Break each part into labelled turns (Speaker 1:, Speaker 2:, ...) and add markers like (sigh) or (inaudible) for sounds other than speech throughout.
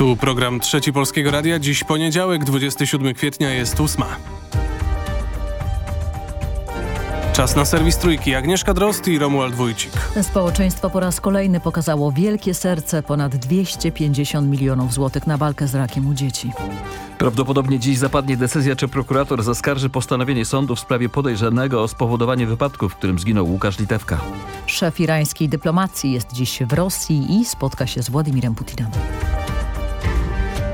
Speaker 1: Tu program Trzeci Polskiego Radia. Dziś poniedziałek, 27 kwietnia jest ósma. Czas na serwis Trójki. Agnieszka Drost i Romuald Wójcik.
Speaker 2: Społeczeństwo po raz kolejny pokazało wielkie serce ponad 250 milionów złotych na walkę z rakiem u dzieci.
Speaker 3: Prawdopodobnie dziś zapadnie decyzja, czy prokurator zaskarży postanowienie sądu w sprawie podejrzanego o spowodowanie wypadku, w którym zginął Łukasz Litewka.
Speaker 2: Szef irańskiej dyplomacji jest dziś w Rosji i spotka się z Władimirem Putinem.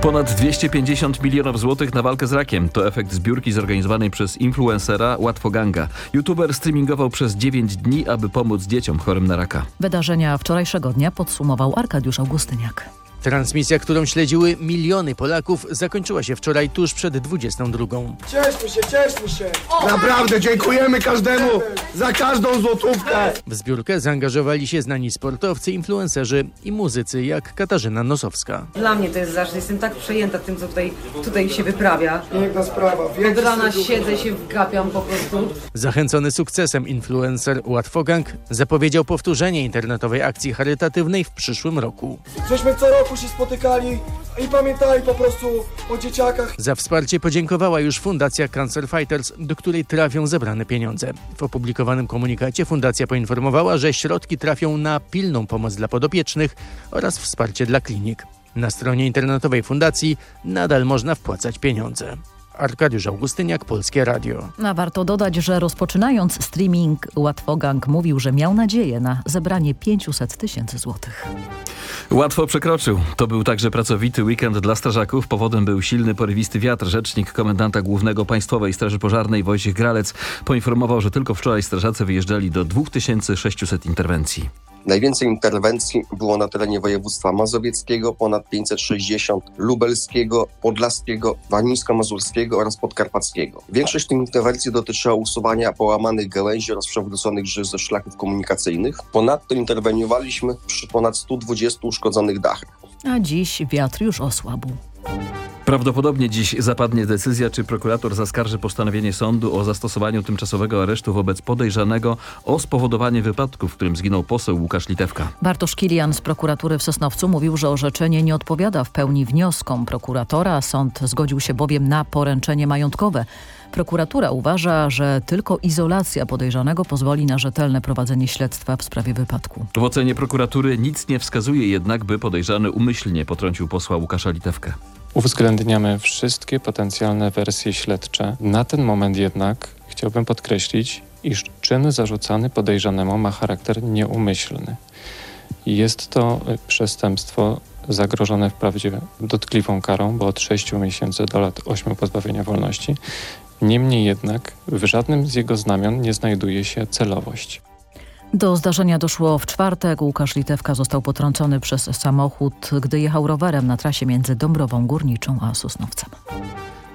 Speaker 3: Ponad 250 milionów złotych na walkę z rakiem. To efekt zbiórki zorganizowanej przez influencera Łatwoganga. YouTuber streamingował przez 9 dni, aby pomóc dzieciom chorym na raka.
Speaker 2: Wydarzenia wczorajszego dnia podsumował Arkadiusz Augustyniak.
Speaker 4: Transmisja, którą śledziły miliony Polaków, zakończyła się wczoraj tuż przed 22.
Speaker 5: Cieszmy się, cieszmy się! Naprawdę dziękujemy każdemu za każdą złotówkę!
Speaker 4: W zbiórkę zaangażowali się znani sportowcy, influencerzy i muzycy jak Katarzyna Nosowska.
Speaker 6: Dla mnie to jest zawsze, jestem tak przejęta tym, co tutaj, tutaj się wyprawia.
Speaker 5: Piękna sprawa,
Speaker 6: Od rana siedzę, się wgapiam po prostu.
Speaker 4: Zachęcony sukcesem influencer Łatwogang zapowiedział powtórzenie internetowej akcji charytatywnej w przyszłym roku.
Speaker 5: Żeśmy co roku się spotykali i pamiętali po prostu o dzieciakach.
Speaker 4: Za wsparcie podziękowała już Fundacja Cancer Fighters, do której trafią zebrane pieniądze. W opublikowanym komunikacie fundacja poinformowała, że środki trafią na pilną pomoc dla podopiecznych oraz wsparcie dla klinik. Na stronie internetowej fundacji nadal można wpłacać pieniądze. Arkadiusz Augustyniak, Polskie Radio.
Speaker 2: A warto dodać, że rozpoczynając streaming Łatwogang mówił, że miał nadzieję na zebranie 500 tysięcy złotych.
Speaker 3: Łatwo przekroczył. To był także pracowity weekend dla strażaków. Powodem był silny, porywisty wiatr. Rzecznik komendanta głównego Państwowej Straży Pożarnej Wojciech Gralec poinformował, że tylko wczoraj strażacy wyjeżdżali do 2600 interwencji.
Speaker 7: Najwięcej interwencji było na terenie województwa mazowieckiego, ponad 560, lubelskiego, podlaskiego, warmińsko-mazurskiego oraz podkarpackiego. Większość tych interwencji dotyczyła usuwania połamanych gałęzi oraz przewróconych żył ze szlaków komunikacyjnych. Ponadto interweniowaliśmy przy ponad 120 uszkodzonych dachach.
Speaker 2: A dziś wiatr już osłabł.
Speaker 3: Prawdopodobnie dziś zapadnie decyzja, czy prokurator zaskarży postanowienie sądu o zastosowaniu tymczasowego aresztu wobec podejrzanego o spowodowanie wypadku, w którym zginął poseł Łukasz Litewka.
Speaker 2: Bartosz Kilian z prokuratury w Sosnowcu mówił, że orzeczenie nie odpowiada w pełni wnioskom prokuratora. Sąd zgodził się bowiem na poręczenie majątkowe. Prokuratura uważa, że tylko izolacja podejrzanego pozwoli na rzetelne prowadzenie śledztwa w sprawie wypadku.
Speaker 3: W ocenie prokuratury nic nie wskazuje jednak, by podejrzany umyślnie potrącił posła Łukasza Litewkę.
Speaker 8: Uwzględniamy wszystkie potencjalne wersje śledcze. Na ten moment jednak chciałbym podkreślić, iż czyn zarzucany podejrzanemu ma charakter nieumyślny. Jest to przestępstwo zagrożone wprawdzie dotkliwą karą, bo od 6 miesięcy do lat 8 pozbawienia wolności. Niemniej jednak w żadnym z jego znamion nie znajduje się celowość.
Speaker 2: Do zdarzenia doszło w czwartek. Łukasz Litewka został potrącony przez samochód, gdy jechał rowerem na trasie między Dąbrową Górniczą a Sosnowcem.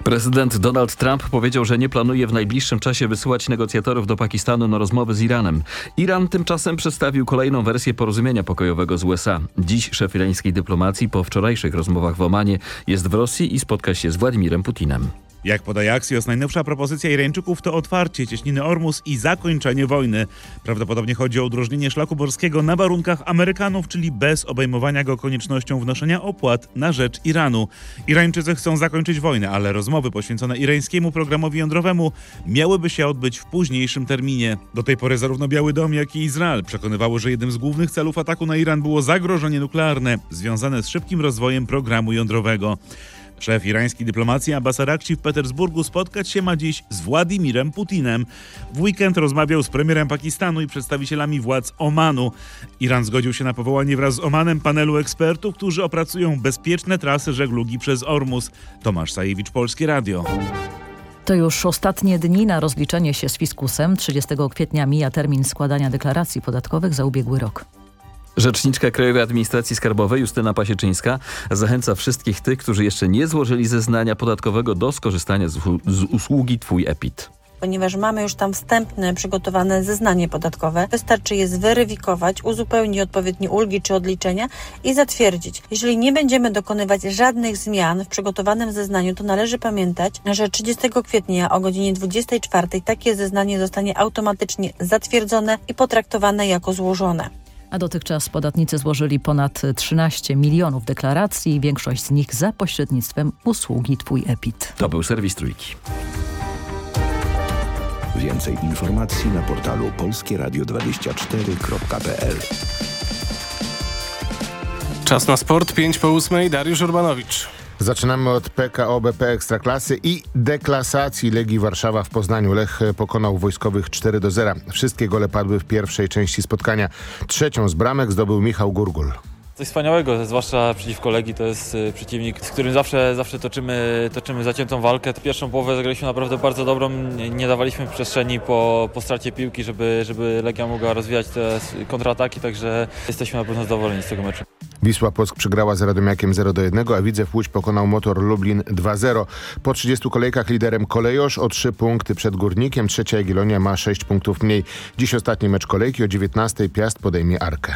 Speaker 3: Prezydent Donald Trump powiedział, że nie planuje w najbliższym czasie wysyłać negocjatorów do Pakistanu na rozmowy z Iranem. Iran tymczasem przedstawił kolejną wersję porozumienia pokojowego z USA. Dziś szef irańskiej dyplomacji po wczorajszych rozmowach w Omanie jest w Rosji i spotka się z Władimirem Putinem.
Speaker 9: Jak podaje Axios, najnowsza propozycja Irańczyków to otwarcie cieśniny Ormus i zakończenie wojny. Prawdopodobnie chodzi o udrożnienie szlaku morskiego na warunkach Amerykanów, czyli bez obejmowania go koniecznością wnoszenia opłat na rzecz Iranu. Irańczycy chcą zakończyć wojnę, ale rozmowy poświęcone irańskiemu programowi jądrowemu miałyby się odbyć w późniejszym terminie. Do tej pory zarówno Biały Dom, jak i Izrael przekonywały, że jednym z głównych celów ataku na Iran było zagrożenie nuklearne związane z szybkim rozwojem programu jądrowego. Szef irańskiej dyplomacji Abbas Arakci w Petersburgu spotkać się ma dziś z Władimirem Putinem. W weekend rozmawiał z premierem Pakistanu i przedstawicielami władz Omanu. Iran zgodził się na powołanie wraz z Omanem panelu ekspertów, którzy opracują bezpieczne trasy żeglugi przez Ormus. Tomasz Sajewicz, Polskie Radio.
Speaker 2: To już ostatnie dni na rozliczenie się z fiskusem. 30 kwietnia mija termin składania deklaracji podatkowych za ubiegły rok.
Speaker 3: Rzeczniczka Krajowej Administracji Skarbowej Justyna Pasieczyńska zachęca wszystkich tych, którzy jeszcze nie złożyli zeznania podatkowego do skorzystania z, z usługi Twój EPIT.
Speaker 10: ponieważ mamy już tam wstępne przygotowane zeznanie podatkowe. Wystarczy je zweryfikować, uzupełnić odpowiednie ulgi czy odliczenia i zatwierdzić. Jeżeli nie będziemy dokonywać żadnych zmian w przygotowanym zeznaniu, to należy pamiętać, że 30 kwietnia o godzinie 24 takie zeznanie zostanie automatycznie zatwierdzone i potraktowane jako złożone.
Speaker 2: A dotychczas podatnicy złożyli ponad 13 milionów deklaracji, większość z nich za pośrednictwem usługi Twój EPIT.
Speaker 3: To był serwis Trójki.
Speaker 11: Więcej informacji na portalu polskieradio24.pl
Speaker 1: Czas na sport, 5 po 8, Dariusz Urbanowicz.
Speaker 12: Zaczynamy od PKO BP Ekstraklasy i deklasacji Legii Warszawa w Poznaniu. Lech pokonał wojskowych 4 do 0. Wszystkie gole padły w pierwszej części spotkania. Trzecią z bramek zdobył Michał Gurgul.
Speaker 13: Coś wspaniałego, zwłaszcza przeciwko Legii, to jest y, przeciwnik, z którym zawsze, zawsze toczymy, toczymy zaciętą walkę. Pierwszą połowę zagraliśmy naprawdę bardzo dobrą, nie, dawaliśmy przestrzeni po, po stracie piłki, żeby, żeby Legia mogła rozwijać te kontrataki, także jesteśmy na pewno zadowoleni z tego meczu.
Speaker 12: Wisła Płock przegrała z Radomiakiem 0 do 1, a Widzew Łódź pokonał Motor Lublin 2-0. Po 30 kolejkach liderem Kolejosz o 3 punkty przed Górnikiem, trzecia Jagiellonia ma 6 punktów mniej. Dziś ostatni mecz kolejki o 19 Piast podejmie Arkę.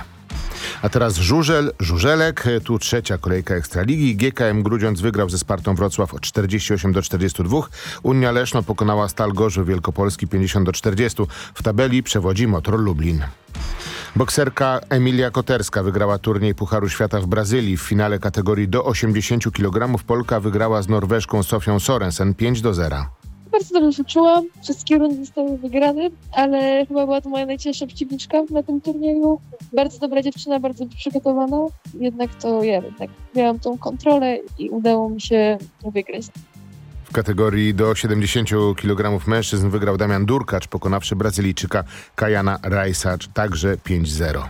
Speaker 12: A teraz Żużel, Żużelek, tu trzecia kolejka Ekstraligi. GKM Grudziądz wygrał ze Spartą Wrocław o 48 do 42. Unia Leszno pokonała Stal Gorzów Wielkopolski 50 do 40. W tabeli przewodzi Motor Lublin. Bokserka Emilia Koterska wygrała turniej Pucharu Świata w Brazylii. W finale kategorii do 80 kg Polka wygrała z Norweżką Sofią Sorensen 5 do 0.
Speaker 14: Bardzo dobrze się czułam, wszystkie rundy zostały wygrane, ale chyba była to moja najcięższa przeciwniczka na tym turnieju. Bardzo dobra dziewczyna, bardzo przygotowana, jednak to ja jednak miałam tą kontrolę i udało mi się wygrać.
Speaker 12: W kategorii do 70 kg mężczyzn wygrał Damian Durkacz, pokonawszy Brazylijczyka Kajana Rajsa, także 5-0.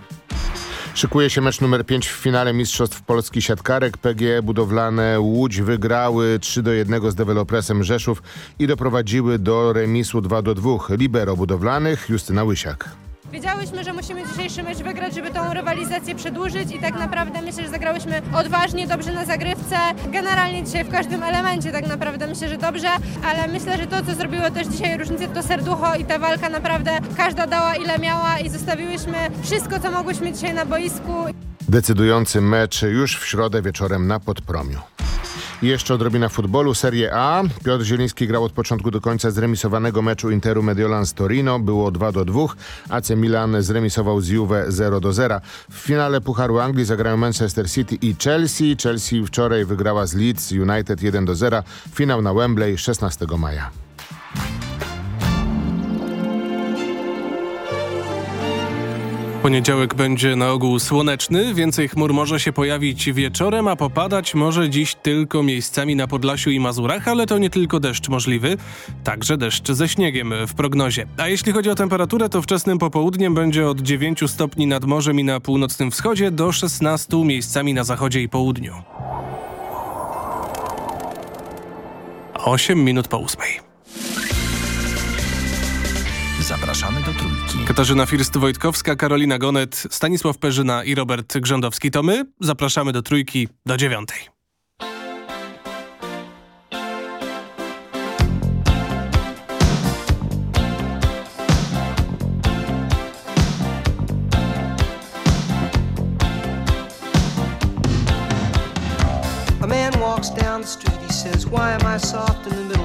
Speaker 12: Szykuje się mecz numer 5 w finale Mistrzostw Polski Siatkarek. PGE Budowlane Łódź wygrały 3 do 1 z dewelopresem Rzeszów i doprowadziły do remisu 2 do 2. Libero budowlanych Justyna Łysiak.
Speaker 15: Wiedziałyśmy, że musimy dzisiejszy mecz wygrać, żeby tą rywalizację przedłużyć i tak naprawdę myślę, że zagrałyśmy odważnie, dobrze na zagrywce. Generalnie dzisiaj w każdym elemencie tak naprawdę myślę, że dobrze, ale myślę, że to, co zrobiło też dzisiaj różnicę, to serducho i ta walka naprawdę każda dała ile miała i zostawiłyśmy wszystko, co mogłyśmy dzisiaj na boisku.
Speaker 12: Decydujący mecz już w środę wieczorem na Podpromiu. Jeszcze odrobina futbolu. Serie A. Piotr Zieliński grał od początku do końca zremisowanego meczu Interu Mediolan z Torino. Było 2 do 2. AC Milan zremisował z Juve 0 do 0. W finale Pucharu Anglii zagrają Manchester City i Chelsea. Chelsea wczoraj wygrała z Leeds United 1 do 0. Finał na Wembley 16 maja.
Speaker 1: Poniedziałek będzie na ogół słoneczny, więcej chmur może się pojawić wieczorem, a popadać może dziś tylko miejscami na Podlasiu i Mazurach, ale to nie tylko deszcz możliwy, także deszcz ze śniegiem w prognozie. A jeśli chodzi o temperaturę, to wczesnym popołudniem będzie od 9 stopni nad morzem i na północnym wschodzie do 16 miejscami na zachodzie i południu. 8 minut po ósmej.
Speaker 11: Zapraszamy do Trójki.
Speaker 1: Katarzyna First-Wojtkowska, Karolina Gonet, Stanisław Perzyna i Robert Grzędowski. To my. Zapraszamy do Trójki do dziewiątej.
Speaker 16: A man walks down the street, he says, Why am I soft in the middle?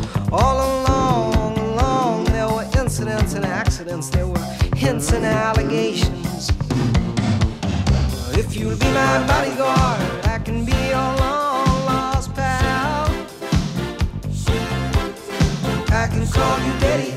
Speaker 16: All along, along, there were incidents and accidents. There were hints and allegations. If you'll be my bodyguard, I can be your long lost pal. I can call you Betty,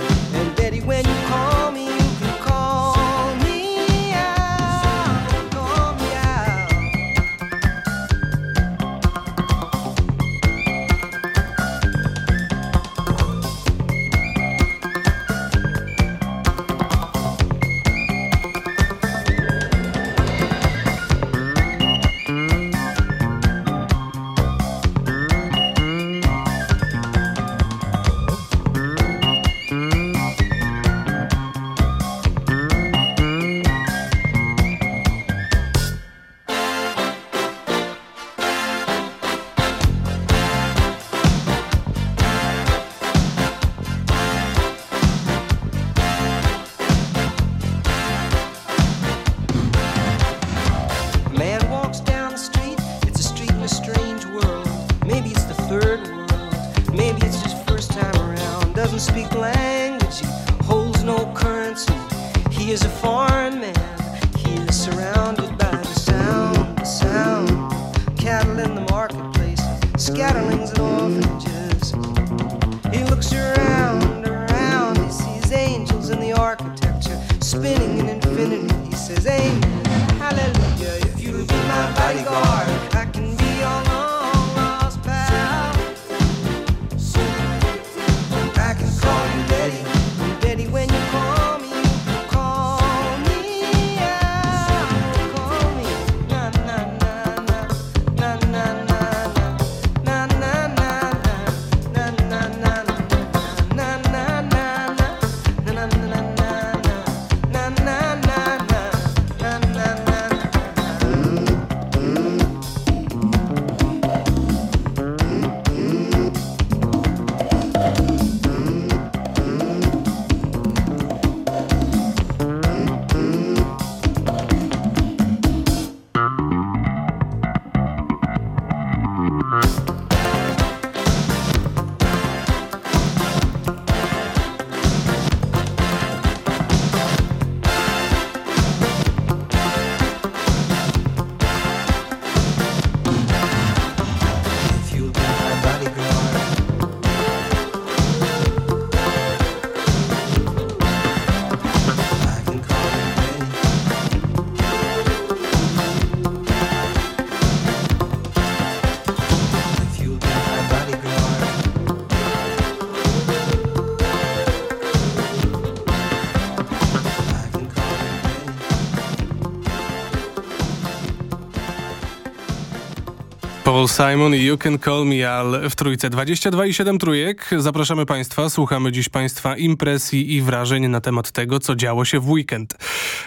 Speaker 1: Paul Simon i You Can Call Me Al w trójce 22 i 7 trójek. Zapraszamy Państwa, słuchamy dziś Państwa impresji i wrażeń na temat tego, co działo się w weekend.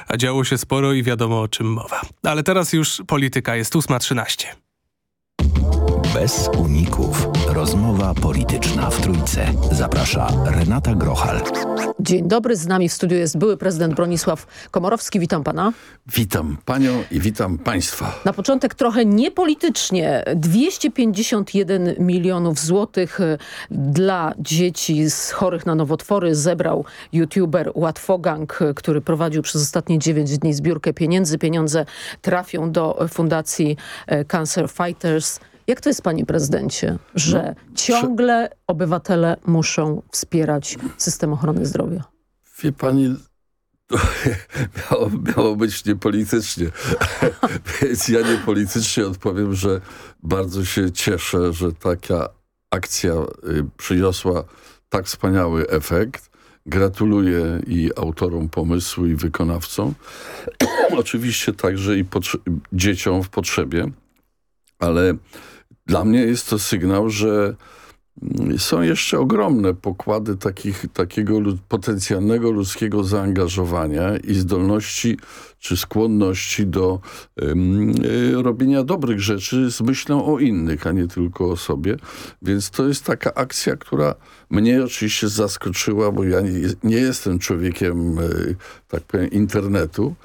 Speaker 1: A działo się sporo i wiadomo o czym mowa. Ale teraz już polityka jest 8.13.
Speaker 17: Bez uników. Rozmowa polityczna w Trójce. Zaprasza Renata Grochal.
Speaker 18: Dzień dobry, z nami w studiu jest były prezydent Bronisław Komorowski. Witam pana.
Speaker 19: Witam panią i witam państwa.
Speaker 18: Na początek trochę niepolitycznie. 251 milionów złotych e, dla dzieci z chorych na nowotwory zebrał youtuber Łatwogang, e, który prowadził przez ostatnie 9 dni zbiórkę pieniędzy. Pieniądze trafią do fundacji e, Cancer Fighters. Jak to jest, panie prezydencie, że no, ciągle obywatele muszą wspierać system ochrony zdrowia?
Speaker 19: Wie pani, (laughs) miało, miało być niepolitycznie. (laughs) Więc ja niepolitycznie odpowiem, że bardzo się cieszę, że taka akcja y, przyniosła tak wspaniały efekt. Gratuluję i autorom pomysłu, i wykonawcom. (clears throat) Oczywiście także i dzieciom w potrzebie, ale dla mnie jest to sygnał, że mm, są jeszcze ogromne pokłady takich, takiego potencjalnego ludzkiego zaangażowania i zdolności czy skłonności do um, robienia dobrych rzeczy z myślą o innych, a nie tylko o sobie. Więc to jest taka akcja, która mnie oczywiście zaskoczyła, bo ja nie, nie jestem człowiekiem, y, tak powiem, internetu,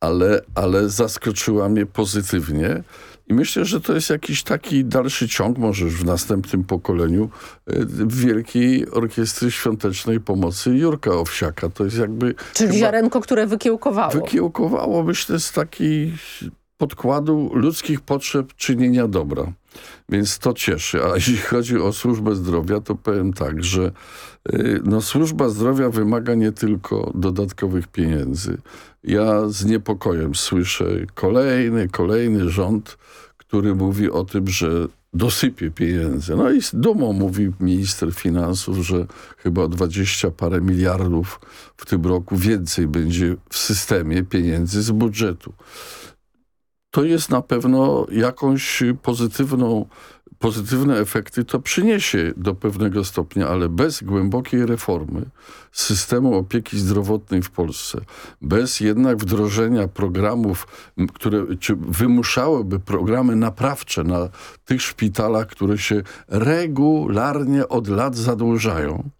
Speaker 19: ale, ale zaskoczyła mnie pozytywnie. I myślę, że to jest jakiś taki dalszy ciąg, może już w następnym pokoleniu, e, Wielkiej Orkiestry Świątecznej Pomocy Jurka Owsiaka. To jest jakby...
Speaker 18: Czyli ziarenko, które wykiełkowało.
Speaker 19: Wykiełkowało, myślę, z takiej podkładu ludzkich potrzeb czynienia dobra. Więc to cieszy. A jeśli chodzi o służbę zdrowia, to powiem tak, że y, no, służba zdrowia wymaga nie tylko dodatkowych pieniędzy. Ja z niepokojem słyszę kolejny, kolejny rząd, który mówi o tym, że dosypie pieniędzy. No i z dumą mówi minister finansów, że chyba 20 parę miliardów w tym roku więcej będzie w systemie pieniędzy z budżetu to jest na pewno jakąś pozytywną, pozytywne efekty to przyniesie do pewnego stopnia, ale bez głębokiej reformy systemu opieki zdrowotnej w Polsce, bez jednak wdrożenia programów, które czy wymuszałyby programy naprawcze na tych szpitalach, które się regularnie od lat zadłużają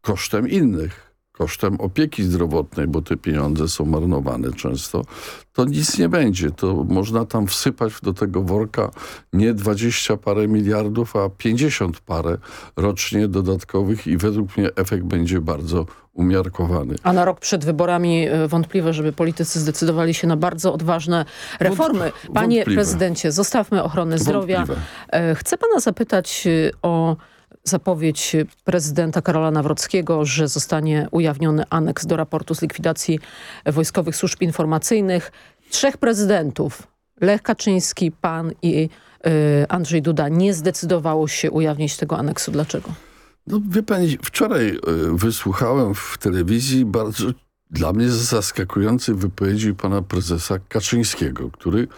Speaker 19: kosztem innych kosztem opieki zdrowotnej, bo te pieniądze są marnowane często, to nic nie będzie. To można tam wsypać do tego worka nie 20 parę miliardów, a 50 parę rocznie dodatkowych i według mnie efekt będzie bardzo umiarkowany.
Speaker 18: A na rok przed wyborami e, wątpliwe, żeby politycy zdecydowali się na bardzo odważne reformy. Panie wątpliwe. prezydencie, zostawmy ochronę zdrowia. Wątpliwe. E, chcę pana zapytać e, o zapowiedź prezydenta Karola Nawrockiego, że zostanie ujawniony aneks do raportu z likwidacji wojskowych służb informacyjnych. Trzech prezydentów, Lech Kaczyński, pan i y, Andrzej Duda, nie zdecydowało się ujawnić tego aneksu. Dlaczego?
Speaker 19: No wie pani, wczoraj y, wysłuchałem w telewizji bardzo dla mnie zaskakującej wypowiedzi pana prezesa Kaczyńskiego, który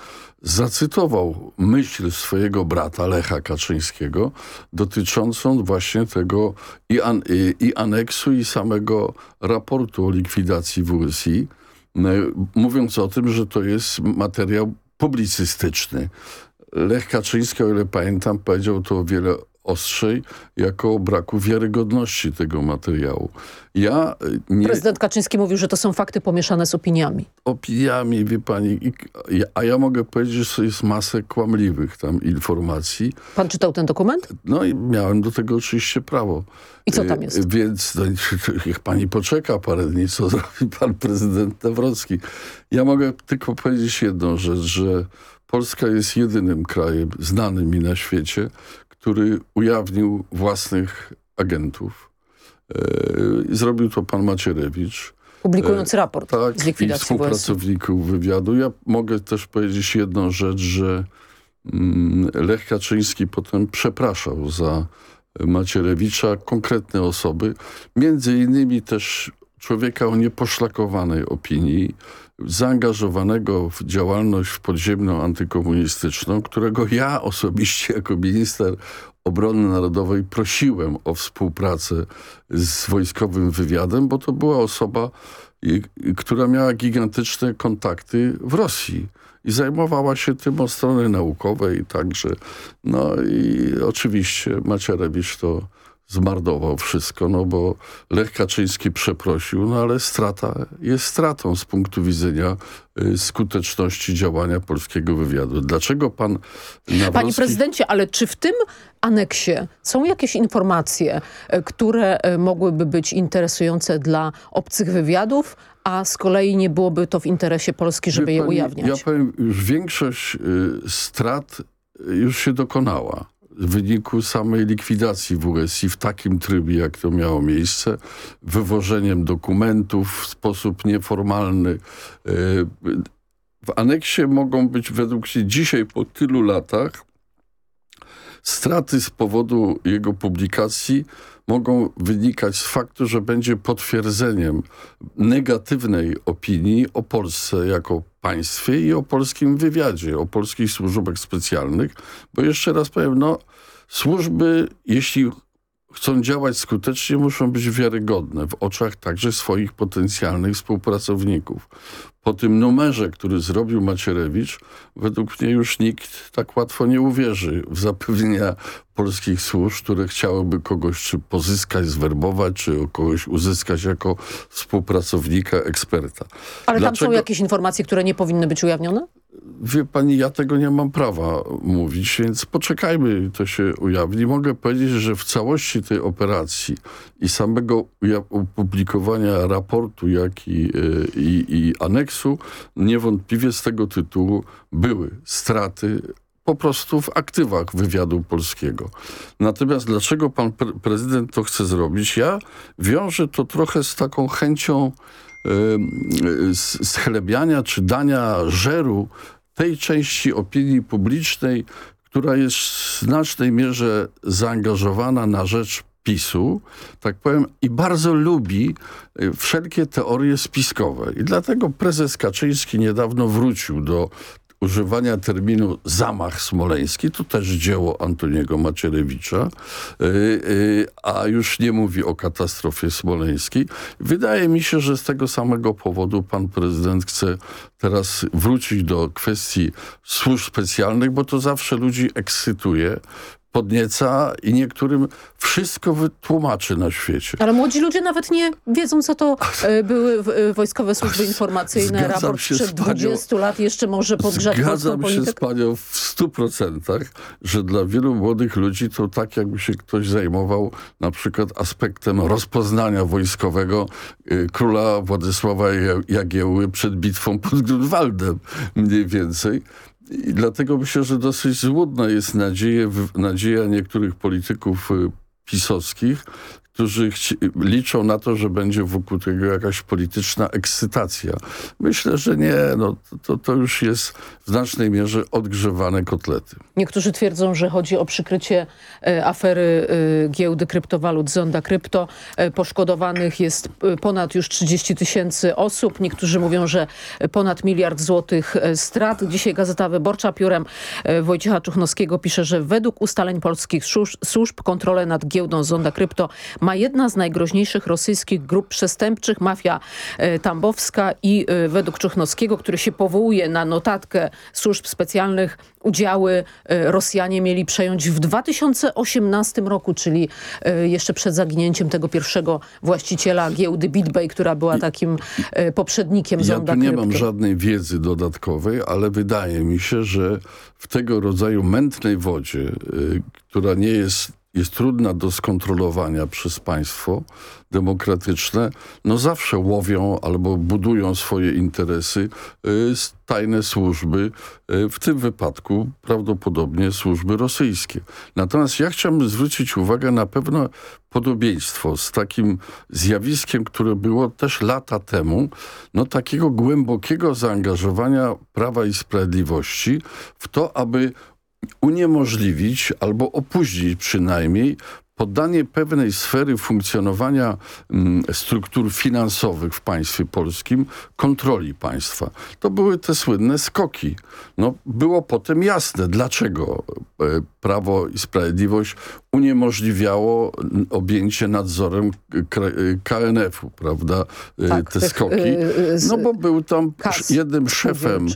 Speaker 19: zacytował myśl swojego brata Lecha Kaczyńskiego dotyczącą właśnie tego i, an, i, i aneksu i samego raportu o likwidacji WSI, mówiąc o tym, że to jest materiał publicystyczny. Lech Kaczyński, o ile pamiętam, powiedział to wiele ostrzej jako braku wiarygodności tego materiału. Ja
Speaker 18: e, nie... Prezydent Kaczyński mówił, że to są fakty pomieszane z opiniami.
Speaker 19: Opiniami, wie pani, a ja mogę powiedzieć, że jest masę kłamliwych tam informacji.
Speaker 18: Pan czytał ten dokument?
Speaker 19: No i miałem do tego oczywiście prawo.
Speaker 18: I co tam jest?
Speaker 19: E, więc no, (laughs) niech pani poczeka parę dni, co (laughs) zrobi pan prezydent Nawrocki. Ja mogę tylko powiedzieć jedną rzecz, że Polska jest jedynym krajem znanym mi na świecie, który ujawnił własnych agentów. E, zrobił to pan Macierewicz.
Speaker 18: Publikując e, raport
Speaker 19: tak,
Speaker 18: z likwidacji
Speaker 19: i współpracowników wywiadu. Ja mogę też powiedzieć jedną rzecz, że mm, Lech Kaczyński potem przepraszał za Macierewicza konkretne osoby, między innymi też człowieka o nieposzlakowanej opinii, zaangażowanego w działalność podziemną antykomunistyczną, którego ja osobiście jako minister Obrony Narodowej prosiłem o współpracę z wojskowym wywiadem, bo to była osoba, która miała gigantyczne kontakty w Rosji i zajmowała się tym od strony naukowej także. No i oczywiście Macierewicz to zmarnował wszystko, no bo Lech Kaczyński przeprosił, no ale strata jest stratą z punktu widzenia y, skuteczności działania polskiego wywiadu. Dlaczego pan Nawrocki...
Speaker 18: Panie prezydencie, ale czy w tym aneksie są jakieś informacje, y, które y, mogłyby być interesujące dla obcych wywiadów, a z kolei nie byłoby to w interesie Polski, żeby
Speaker 19: Wie
Speaker 18: je
Speaker 19: pani,
Speaker 18: ujawniać?
Speaker 19: Ja powiem, już większość y, strat już się dokonała w wyniku samej likwidacji WSI w takim trybie, jak to miało miejsce, wywożeniem dokumentów w sposób nieformalny. Y, W aneksie mogą być według mnie dzisiaj po tylu latach straty z powodu jego publikacji mogą wynikać z faktu, że będzie potwierdzeniem negatywnej opinii o Polsce jako państwie i o polskim wywiadzie, o polskich służbach specjalnych, bo jeszcze raz powiem, no służby, jeśli chcą działać skutecznie, muszą być wiarygodne w oczach także swoich potencjalnych współpracowników. Po tym numerze, który zrobił Macierewicz, według mnie już nikt tak łatwo nie uwierzy w zapewnienia polskich służb, które chciałyby kogoś czy pozyskać, zwerbować, czy kogoś uzyskać jako współpracownika, eksperta.
Speaker 18: Ale tam
Speaker 19: Dlaczego?
Speaker 18: są jakieś informacje, które nie powinny być ujawnione?
Speaker 19: Wie pani, ja tego nie mam prawa mówić, więc poczekajmy, to się ujawni. Mogę powiedzieć, że w całości tej operacji i samego opublikowania raportu, jak i, y, i, i aneksu, niewątpliwie z tego tytułu były straty po prostu w aktywach wywiadu polskiego. Natomiast dlaczego pan pre prezydent to chce zrobić? Ja wiążę to trochę z taką chęcią schlebiania czy dania żeru tej części opinii publicznej, która jest w znacznej mierze zaangażowana na rzecz PiSu, tak powiem, i bardzo lubi y, wszelkie teorie spiskowe. I dlatego prezes Kaczyński niedawno wrócił do używania terminu zamach smoleński, to też dzieło Antoniego Macierewicza, y, y, a już nie mówi o katastrofie smoleńskiej. Wydaje mi się, że z tego samego powodu pan prezydent chce teraz wrócić do kwestii służb specjalnych, bo to zawsze ludzi ekscytuje, podnieca i niektórym wszystko wytłumaczy na świecie.
Speaker 18: Ale młodzi ludzie nawet nie wiedzą, co to e, były e, wojskowe służby informacyjne.
Speaker 19: Zgadzam
Speaker 18: Raport
Speaker 19: się
Speaker 18: sprzed
Speaker 19: z panią.
Speaker 18: 20 lat jeszcze może podgrzać
Speaker 19: Zgadzam się z panią w stu procentach, że dla wielu młodych ludzi to tak jakby się ktoś zajmował na przykład aspektem rozpoznania wojskowego y, króla Władysława Ja- Jagiełły przed bitwą pod Grunwaldem mniej więcej. I dlatego myślę, że dosyć złudna jest nadzieja, nadzieja niektórych polityków y, pisowskich, którzy liczą na to, że będzie wokół tego jakaś polityczna ekscytacja. Myślę, że nie. No, to, to już jest w znacznej mierze odgrzewane kotlety.
Speaker 18: Niektórzy twierdzą, że chodzi o przykrycie e, afery e, giełdy kryptowalut Zonda Krypto. E, poszkodowanych jest e, ponad już 30 tysięcy osób. Niektórzy mówią, że ponad miliard złotych e, strat. Dzisiaj Gazeta Wyborcza piórem e, Wojciecha Czuchnowskiego pisze, że według ustaleń polskich służ- służb kontrolę nad giełdą Zonda Krypto ma jedna z najgroźniejszych rosyjskich grup przestępczych, mafia e, tambowska i e, według Czuchnowskiego, który się powołuje na notatkę służb specjalnych, udziały e, Rosjanie mieli przejąć w 2018 roku, czyli jeszcze przed zaginięciem tego pierwszego właściciela giełdy BitBay, która była takim poprzednikiem
Speaker 19: Ja
Speaker 18: Zonda
Speaker 19: tu nie mam żadnej wiedzy dodatkowej, ale wydaje mi się, że w tego rodzaju mętnej wodzie, która nie jest, jest trudna do skontrolowania przez państwo demokratyczne, no zawsze łowią albo budują swoje interesy y, tajne służby, y, w tym wypadku prawdopodobnie służby rosyjskie. Natomiast ja chciałbym zwrócić uwagę na pewne podobieństwo z takim zjawiskiem, które było też lata temu, no takiego głębokiego zaangażowania Prawa i Sprawiedliwości w to, aby uniemożliwić albo opóźnić przynajmniej poddanie pewnej sfery funkcjonowania mm, struktur finansowych w państwie polskim kontroli państwa. To były te słynne skoki. No, było potem jasne, dlaczego e, Prawo i Sprawiedliwość uniemożliwiało objęcie nadzorem KNF-u, prawda, e,
Speaker 18: Tak,
Speaker 19: te
Speaker 18: tych,
Speaker 19: skoki.
Speaker 18: e,
Speaker 19: No bo był tam jednym szefem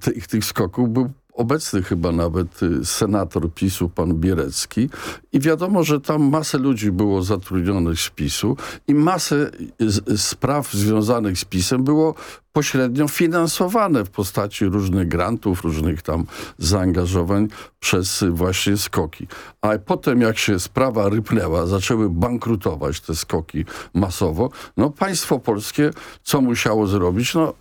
Speaker 19: tych, tych skoków był obecny chyba nawet y, senator PiSu, pan Bierecki i wiadomo, że tam masę ludzi było zatrudnionych z PiSu i masę y, z- spraw związanych z PiSem było pośrednio finansowane w postaci różnych grantów, różnych tam zaangażowań przez y, właśnie skoki. A potem jak się sprawa rypnęła, zaczęły bankrutować te skoki masowo, no państwo polskie co musiało zrobić? No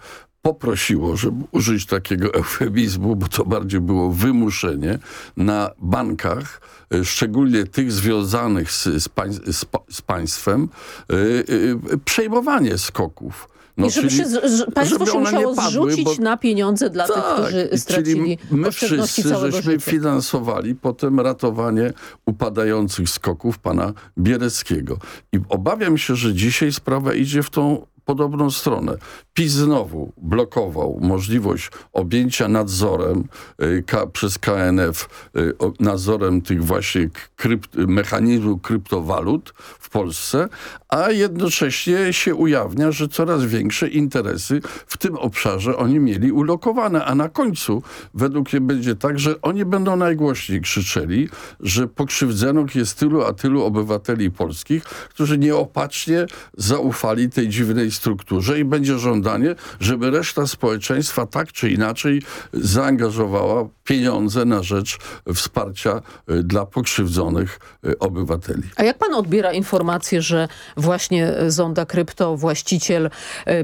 Speaker 19: poprosiło, żeby użyć takiego eufemizmu, bo to bardziej było wymuszenie na bankach, y, szczególnie tych związanych z, z, pań, z, z państwem, y, y, przejmowanie skoków. No,
Speaker 18: I żeby
Speaker 19: czyli-
Speaker 18: się, państwo
Speaker 19: żeby
Speaker 18: się musiało
Speaker 19: padły,
Speaker 18: zrzucić
Speaker 19: bo-
Speaker 18: na pieniądze dla tych,
Speaker 19: tak,
Speaker 18: którzy
Speaker 19: i
Speaker 18: stracili
Speaker 19: czyli my wszyscy żeśmy
Speaker 18: życia.
Speaker 19: finansowali potem ratowanie upadających skoków pana Biereckiego. I obawiam się, że dzisiaj sprawa idzie w tą podobną stronę. PiS znowu blokował możliwość objęcia nadzorem y, przez KNF, y, nadzorem tych właśnie krypt, mechanizmu kryptowalut w Polsce, a jednocześnie się ujawnia, że coraz większe interesy w tym obszarze oni mieli ulokowane, a na końcu według mnie będzie tak, że oni będą najgłośniej krzyczeli, że pokrzywdzonych jest tylu, a tylu obywateli polskich, którzy nieopatrznie zaufali tej dziwnej strukturze i będzie żądanie, żeby reszta społeczeństwa tak czy inaczej zaangażowała pieniądze na rzecz wsparcia y, dla pokrzywdzonych y, obywateli.
Speaker 18: A jak pan odbiera informację, że właśnie Zonda Krypto, właściciel,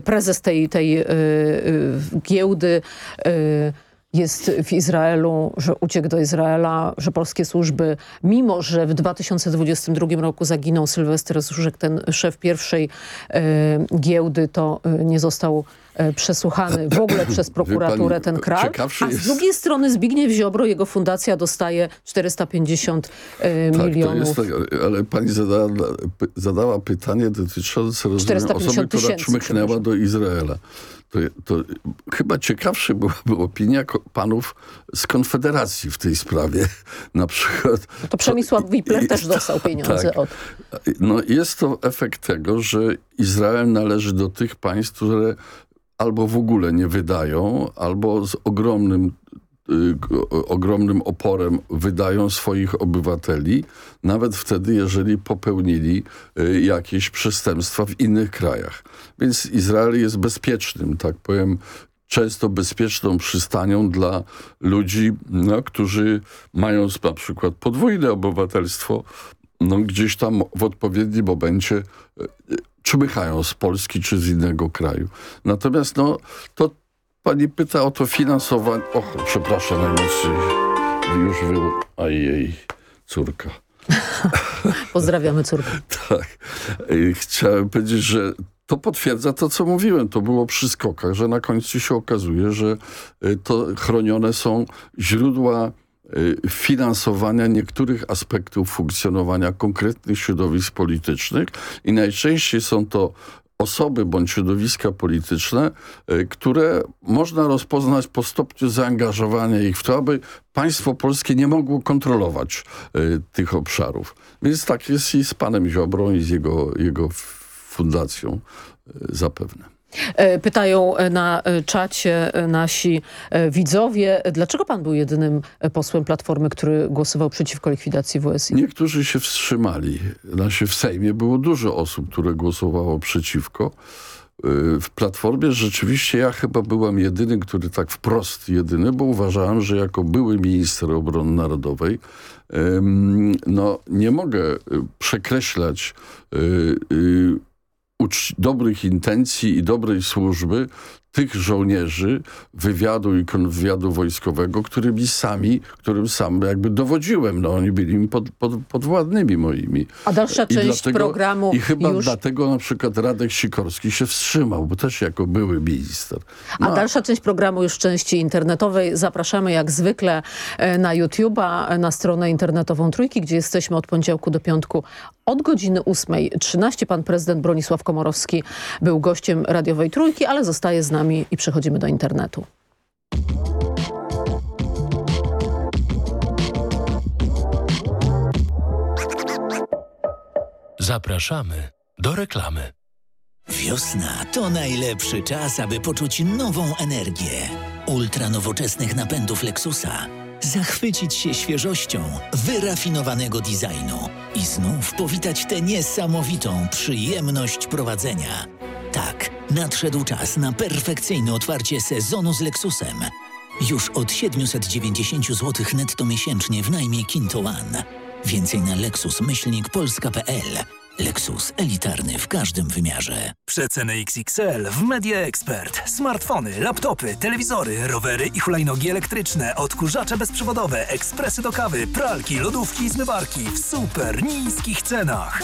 Speaker 18: prezes tej, tej giełdy jest w Izraelu, że uciekł do Izraela, że polskie służby, mimo że w 2022 roku zaginął Sylwester Zurzek, ten szef pierwszej e, giełdy, to e, nie został przesłuchany w ogóle przez prokuraturę
Speaker 19: pani,
Speaker 18: ten kral,
Speaker 19: ciekawsze
Speaker 18: a z
Speaker 19: jest-
Speaker 18: drugiej strony Zbigniew Ziobro, jego fundacja dostaje 450 e,
Speaker 19: Tak, to
Speaker 18: milionów.
Speaker 19: jest tak, ale pani zadała, zadała pytanie dotyczące rozumiem,
Speaker 18: 450
Speaker 19: osoby, która czmychnęła do Izraela. To, to chyba ciekawszy byłaby opinia panów z Konfederacji w tej sprawie. (laughs) Na przykład...
Speaker 18: To Przemysław Wipler też dostał pieniądze
Speaker 19: tak.
Speaker 18: od...
Speaker 19: No jest to efekt tego, że Izrael należy do tych państw, które albo w ogóle nie wydają, albo z ogromnym y, ogromnym oporem wydają swoich obywateli, nawet wtedy, jeżeli popełnili y, jakieś przestępstwa w innych krajach. Więc Izrael jest bezpiecznym, tak powiem, często bezpieczną przystanią dla ludzi, no, którzy mają na przykład podwójne obywatelstwo, no, gdzieś tam w odpowiednim momencie e, e, czmychają z Polski czy z innego kraju. Natomiast no, to pani pyta o to finansowanie. Och, przepraszam najmocniej. Już był, a jej córka. (laughs)
Speaker 18: Pozdrawiamy córkę. (laughs)
Speaker 19: Tak. I Chciałem powiedzieć, że to potwierdza to, co mówiłem. To było przy skokach, że na końcu się okazuje, że y, to chronione są źródła finansowania niektórych aspektów funkcjonowania konkretnych środowisk politycznych i najczęściej są to osoby bądź środowiska polityczne, y, które można rozpoznać po stopniu zaangażowania ich w to, aby państwo polskie nie mogło kontrolować y, tych obszarów. Więc tak jest i z panem Ziobrą i z jego, jego fundacją y, zapewne.
Speaker 18: E, Pytają e, na e, czacie nasi widzowie, dlaczego pan był jedynym posłem Platformy, który głosował przeciwko likwidacji WSI?
Speaker 19: Niektórzy się wstrzymali. Znaczy w Sejmie było dużo osób, które głosowało przeciwko. W Platformie rzeczywiście ja chyba byłem jedyny, który tak wprost jedyny, bo uważałem, że jako były minister obrony narodowej no, nie mogę przekreślać dobrych intencji i dobrej służby tych żołnierzy wywiadu i kontrwywiadu wojskowego, którymi sami, którym sam jakby dowodziłem. No oni byli mi pod, pod, podwładnymi moimi.
Speaker 18: A dalsza
Speaker 19: I
Speaker 18: część programu
Speaker 19: I chyba
Speaker 18: już...
Speaker 19: dlatego na przykład Radek Sikorski się wstrzymał, bo też jako były minister.
Speaker 18: A
Speaker 19: No,
Speaker 18: dalsza część programu już w części internetowej zapraszamy jak zwykle e, na YouTube'a, e, na stronę internetową Trójki, gdzie jesteśmy od poniedziałku do piątku od godziny 8.13. Pan prezydent Bronisław Komorowski był gościem radiowej Trójki, ale zostaje z nami i przechodzimy do internetu.
Speaker 20: Zapraszamy do reklamy.
Speaker 21: Wiosna to najlepszy czas, aby poczuć nową energię. Ultra nowoczesnych napędów Lexusa. Zachwycić się świeżością, wyrafinowanego designu i znów powitać tę niesamowitą przyjemność prowadzenia. Tak, nadszedł czas na perfekcyjne otwarcie sezonu z Lexusem. Już od 790 zł netto miesięcznie w najmie Kinto One. Więcej na lexus-polska.pl. Lexus elitarny w każdym wymiarze.
Speaker 22: Przeceny XXL w Media Expert. Smartfony, laptopy, telewizory, rowery i hulajnogi elektryczne, odkurzacze bezprzewodowe, ekspresy do kawy, pralki, lodówki i zmywarki w super niskich cenach.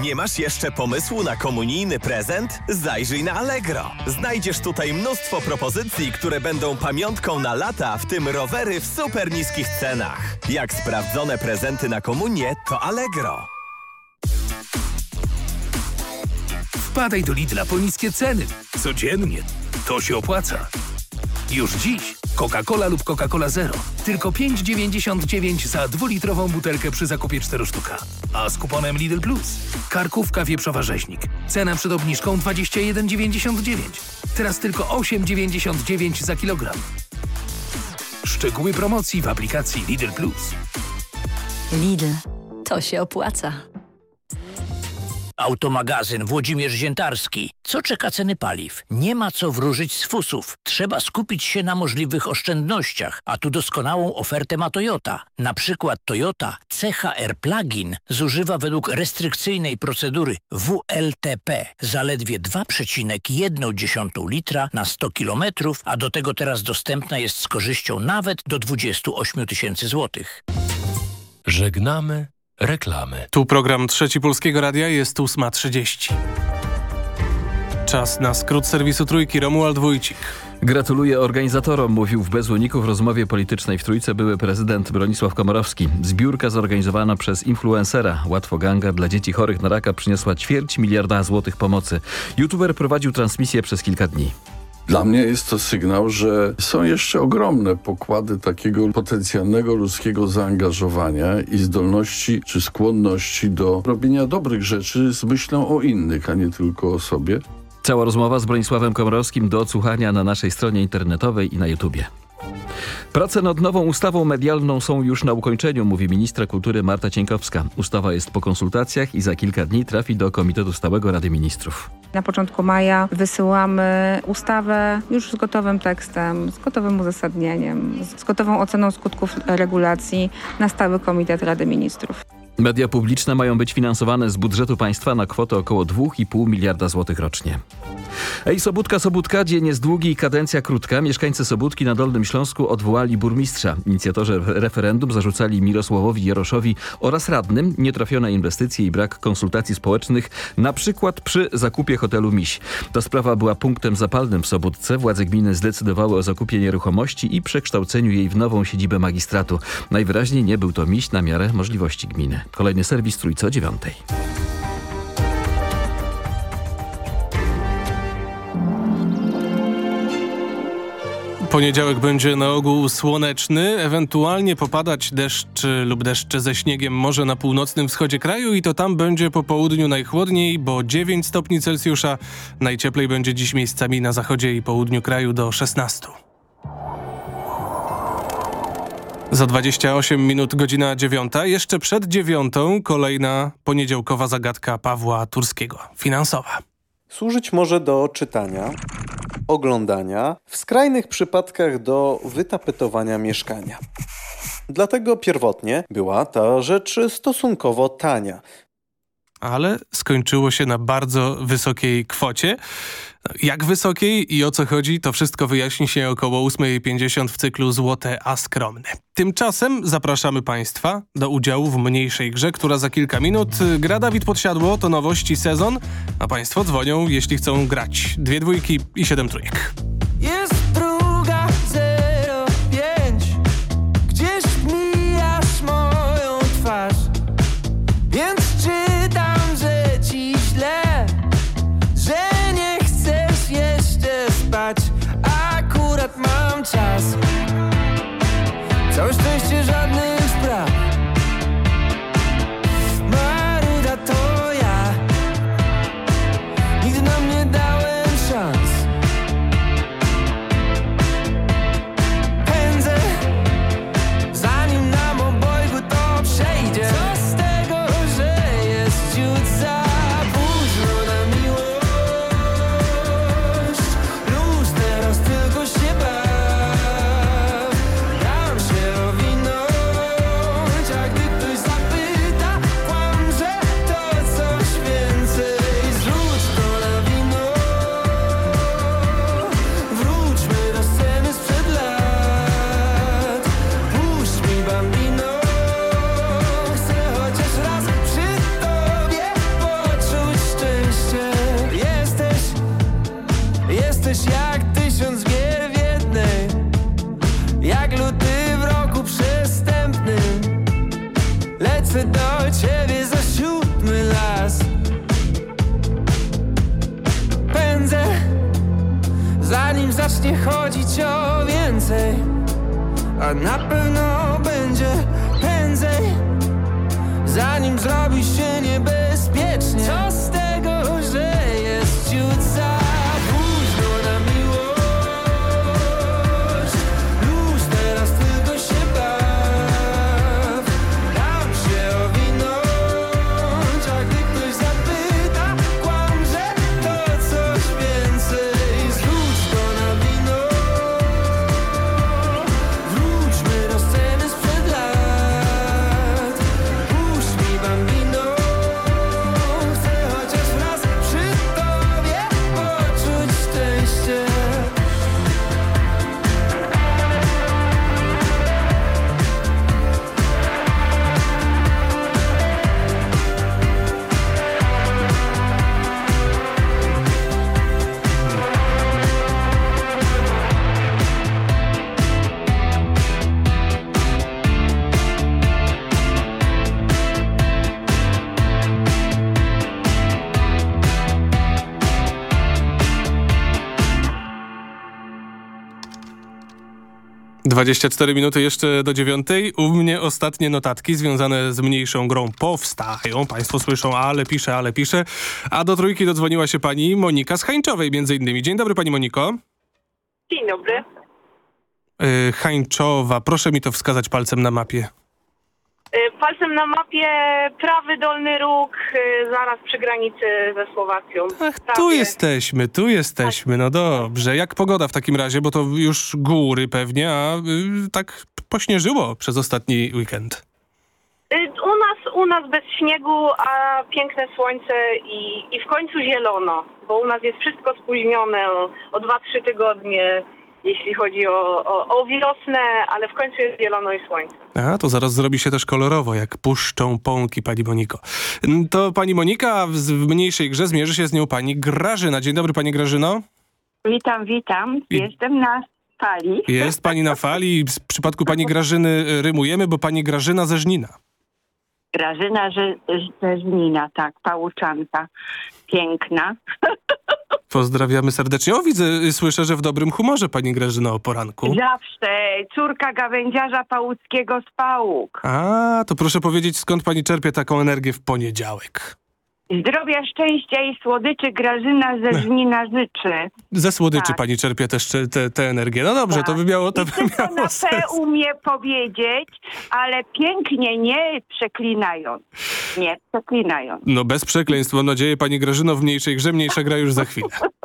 Speaker 23: Nie masz jeszcze pomysłu na komunijny prezent? Zajrzyj na Allegro. Znajdziesz tutaj mnóstwo propozycji, które będą pamiątką na lata, w tym rowery w super niskich cenach. Jak sprawdzone prezenty na komunię, to Allegro.
Speaker 20: Wpadaj do Lidla po niskie ceny. Codziennie. To się opłaca. Już dziś Coca-Cola lub Coca-Cola Zero. Tylko 5,99 za dwulitrową butelkę przy zakupie 4 sztuka. A z kuponem Lidl Plus. Karkówka wieprzowa rzeźnik. Cena przed obniżką 21,99. Teraz tylko 8,99 za kilogram. Szczegóły promocji w aplikacji Lidl Plus.
Speaker 24: Lidl. To się opłaca.
Speaker 25: Automagazyn Włodzimierz Ziętarski. Co czeka ceny paliw? Nie ma co wróżyć z fusów. Trzeba skupić się na możliwych oszczędnościach, a tu doskonałą ofertę ma Toyota. Na przykład Toyota CHR Plug-in zużywa według restrykcyjnej procedury WLTP zaledwie 2,1 litra na 100 km, a do tego teraz dostępna jest z korzyścią nawet do 28 tysięcy złotych.
Speaker 20: Żegnamy reklamy.
Speaker 1: Tu program Trzeci Polskiego Radia jest 8.30. Czas na skrót serwisu Trójki Romuald Wójcik.
Speaker 3: Gratuluję organizatorom, mówił w Bezłoniku w rozmowie politycznej w Trójce były prezydent Bronisław Komorowski. Zbiórka zorganizowana przez influencera Łatwo Ganga dla dzieci chorych na raka przyniosła ćwierć miliarda złotych pomocy. YouTuber prowadził transmisję przez kilka dni.
Speaker 19: Dla mnie jest to sygnał, że są jeszcze ogromne pokłady takiego potencjalnego ludzkiego zaangażowania i zdolności czy skłonności do robienia dobrych rzeczy z myślą o innych, a nie tylko o sobie.
Speaker 3: Cała rozmowa z Bronisławem Komorowskim do odsłuchania na naszej stronie internetowej i na YouTubie. Prace nad nową ustawą medialną są już na ukończeniu, mówi ministra kultury Marta Cieńkowska. Ustawa jest po konsultacjach i za kilka dni trafi do Komitetu Stałego Rady Ministrów.
Speaker 26: Na początku maja wysyłamy ustawę już z gotowym tekstem, z gotowym uzasadnieniem, z gotową oceną skutków regulacji na stały Komitet Rady Ministrów.
Speaker 3: Media publiczne mają być finansowane z budżetu państwa na kwotę około 2,5 miliarda złotych rocznie. Ej, Sobótka, Sobótka, dzień jest długi i kadencja krótka. Mieszkańcy Sobótki na Dolnym Śląsku odwołali burmistrza. Inicjatorzy referendum zarzucali Mirosławowi Jaroszowi oraz radnym nietrafione inwestycje i brak konsultacji społecznych, na przykład przy zakupie hotelu Miś. Ta sprawa była punktem zapalnym w Sobótce. Władze gminy zdecydowały o zakupie nieruchomości i przekształceniu jej w nową siedzibę magistratu. Najwyraźniej nie był to Miś na miarę możliwości gminy. Kolejny serwis Trójco o dziewiątej.
Speaker 27: Poniedziałek będzie na ogół słoneczny, ewentualnie popadać deszcz lub deszcze ze śniegiem może na północnym wschodzie kraju i to tam będzie po południu najchłodniej, bo 9 stopni Celsjusza. Najcieplej będzie dziś miejscami na zachodzie i południu kraju do 16. Za 28 minut godzina dziewiąta. Jeszcze przed dziewiątą kolejna poniedziałkowa zagadka Pawła Turskiego. Finansowa.
Speaker 28: Służyć może do czytania, oglądania, w skrajnych przypadkach do wytapetowania mieszkania. Dlatego pierwotnie była ta rzecz stosunkowo tania.
Speaker 27: Ale skończyło się na bardzo wysokiej kwocie. Jak wysokiej i o co chodzi, to wszystko wyjaśni się około 8.50 w cyklu Złote a Skromne. Tymczasem zapraszamy Państwa do udziału w mniejszej grze, która za kilka minut gra Dawid Podsiadło, to nowości sezon, a Państwo dzwonią, jeśli chcą grać. Dwie dwójki i siedem trójek. 24 minuty jeszcze do dziewiątej. U mnie ostatnie notatki związane z mniejszą grą powstają. Państwo słyszą, ale pisze, ale pisze. A do trójki dodzwoniła się pani Monika z Hańczowej między innymi. Dzień dobry pani Moniko.
Speaker 29: Dzień dobry.
Speaker 27: Y, Hańczowa, proszę mi to wskazać palcem na mapie.
Speaker 29: Y, Palcem na mapie prawy dolny róg, y, zaraz przy granicy ze Słowacją.
Speaker 27: Tu jesteśmy, tu jesteśmy, no dobrze. Jak pogoda w takim razie, bo to już góry pewnie, a y, tak pośnieżyło przez ostatni weekend.
Speaker 29: Y, U nas, u nas bez śniegu, a piękne słońce i, i w końcu zielono, bo u nas jest wszystko spóźnione o, o 2-3 tygodnie, jeśli chodzi o, o, o wiosnę, ale w końcu jest zielono i słońce.
Speaker 27: A, to zaraz zrobi się też kolorowo, jak puszczą pąki, pani Moniko. Mm, To pani Monika, w, w mniejszej grze zmierzy się z nią pani Grażyna. Dzień dobry, pani Grażyno.
Speaker 30: Witam, witam. Jestem na fali.
Speaker 27: Jest pani na fali. W przypadku pani Grażyny y, rymujemy, bo pani Grażyna ze Żnina.
Speaker 30: Grażyna Że- Rzeźnina, tak, Pałuczanka. Piękna. (laughs)
Speaker 1: Pozdrawiamy serdecznie. O, widzę, y, słyszę, że w dobrym humorze pani Grażyna o poranku.
Speaker 30: Zawsze córka gawędziarza pałuckiego z Pałuk.
Speaker 1: A, to proszę powiedzieć, skąd pani czerpie taką energię w poniedziałek?
Speaker 30: Zdrowia, szczęścia i słodyczy Grażyna ze Żnina życzy.
Speaker 1: Ze słodyczy
Speaker 30: Tak.
Speaker 1: pani czerpie też te, te, te energię. No dobrze, to by miało, to by
Speaker 30: Tylko
Speaker 1: miało
Speaker 30: na
Speaker 1: sens.
Speaker 30: P umie powiedzieć, ale pięknie, nie przeklinając. Nie przeklinając.
Speaker 1: No bez przekleństw, mam nadzieję, pani Grażyno, w mniejszej grze, mniejsza gra już za chwilę. (laughs)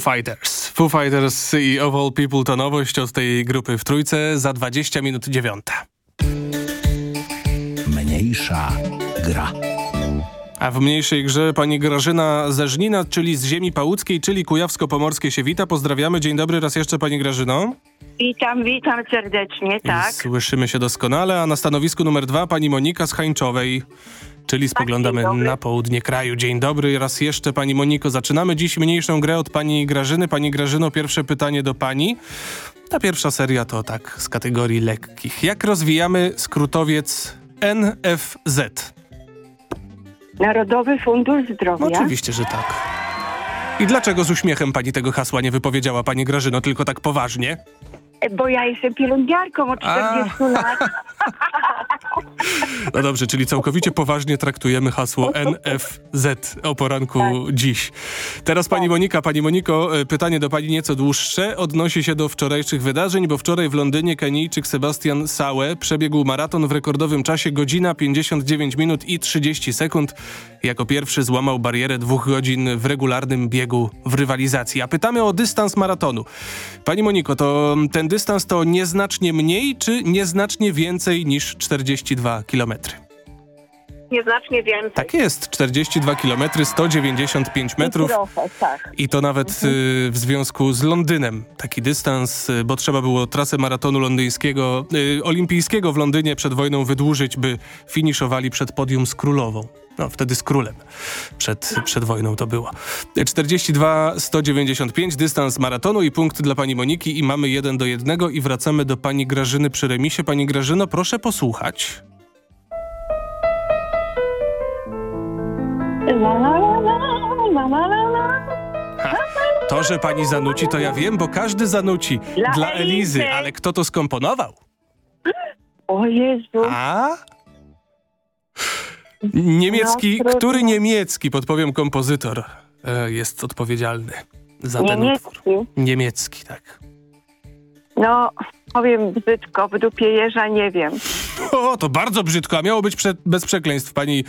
Speaker 1: Fighters. Foo Fighters i Of All People to nowość od tej grupy w trójce za 20 minut dziewiąta.
Speaker 11: Mniejsza gra.
Speaker 1: A w mniejszej grze pani Grażyna ze Żnina, czyli z ziemi pałuckiej, czyli Kujawsko-Pomorskie się wita. Pozdrawiamy. Dzień dobry raz jeszcze pani Grażyno.
Speaker 30: Witam, witam serdecznie, tak.
Speaker 1: Słyszymy się doskonale, a na stanowisku numer dwa pani Monika z Hańczowej, czyli spoglądamy na południe kraju. Dzień dobry raz jeszcze pani Moniko. Zaczynamy dziś mniejszą grę od pani Grażyny. Pani Grażyno, pierwsze pytanie do pani. Ta pierwsza seria to tak z kategorii lekkich. Jak rozwijamy skrótowiec NFZ?
Speaker 30: Narodowy Fundusz Zdrowia.
Speaker 1: Oczywiście, że tak. I dlaczego z uśmiechem pani tego hasła nie wypowiedziała, pani Grażyno, tylko tak poważnie?
Speaker 30: Bo ja jestem pielęgniarką od 40 lat. (laughs)
Speaker 1: No dobrze, czyli całkowicie poważnie traktujemy hasło NFZ o poranku dziś. Teraz pani Monika. Pani Moniko, e, pytanie do pani nieco dłuższe. Odnosi się do wczorajszych wydarzeń, bo wczoraj w Londynie Kenijczyk Sebastian Sałe przebiegł maraton w rekordowym czasie godzina 59 minut i 30 sekund. Jako pierwszy złamał barierę dwóch godzin w regularnym biegu w rywalizacji. A pytamy o dystans maratonu. Pani Moniko, to ten dystans to nieznacznie mniej czy nieznacznie więcej niż 42 kilometry?
Speaker 29: Nieznacznie więcej.
Speaker 1: Tak jest, 42 km, 195 metrów.
Speaker 29: Trochę, tak.
Speaker 1: I to nawet y, w związku z Londynem. Taki dystans, y, bo trzeba było trasę maratonu londyńskiego, y, olimpijskiego w Londynie przed wojną wydłużyć, by finiszowali przed podium z królową no wtedy z królem. Przed, przed wojną to było. 42 195 dystans maratonu i punkt dla pani Moniki i mamy jeden do jednego i wracamy do pani Grażyny przy remisie. Pani Grażyno, proszę posłuchać. To, że pani zanuci, to ja wiem, bo każdy zanuci.
Speaker 30: Dla,
Speaker 1: Dla
Speaker 30: Elizy.
Speaker 1: Elizy. Ale kto to skomponował?
Speaker 30: O Jezu.
Speaker 1: A? Niemiecki,
Speaker 30: No,
Speaker 1: który niemiecki, podpowiem kompozytor, e, jest odpowiedzialny za ten utwór?
Speaker 30: Niemiecki.
Speaker 1: Niemiecki, tak.
Speaker 30: No, powiem brzydko, w dupie jeża nie wiem.
Speaker 1: O, to bardzo brzydko, a miało być prze, bez przekleństw, pani,